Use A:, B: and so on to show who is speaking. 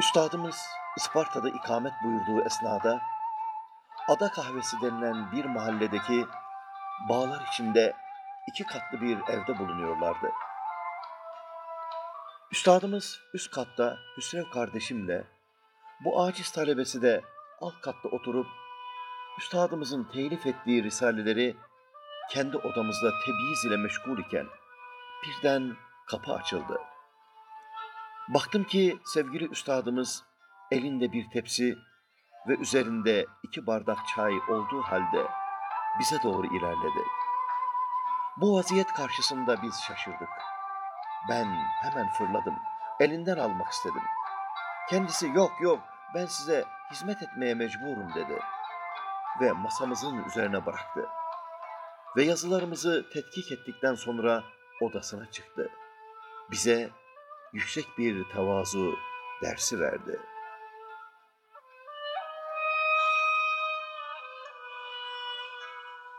A: Üstadımız Isparta'da ikamet buyurduğu esnada Ada Kahvesi denilen bir mahalledeki bağlar içinde iki katlı bir evde bulunuyorlardı. Üstadımız üst katta Hüsrev kardeşimle, bu aciz talebesi de alt katta oturup üstadımızın telif ettiği risaleleri kendi odamızda tebiyiz ile meşgul iken birden kapı açıldı. Baktım ki sevgili üstadımız elinde bir tepsi ve üzerinde iki bardak çay olduğu halde bize doğru ilerledi. Bu vaziyet karşısında biz şaşırdık. Ben hemen fırladım. Elinden almak istedim. Kendisi yok yok ben size hizmet etmeye mecburum dedi. Ve masamızın üzerine bıraktı. Ve yazılarımızı tetkik ettikten sonra odasına çıktı. Bize yüksek bir tevazu dersi verdi.''